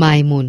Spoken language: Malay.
Maimun.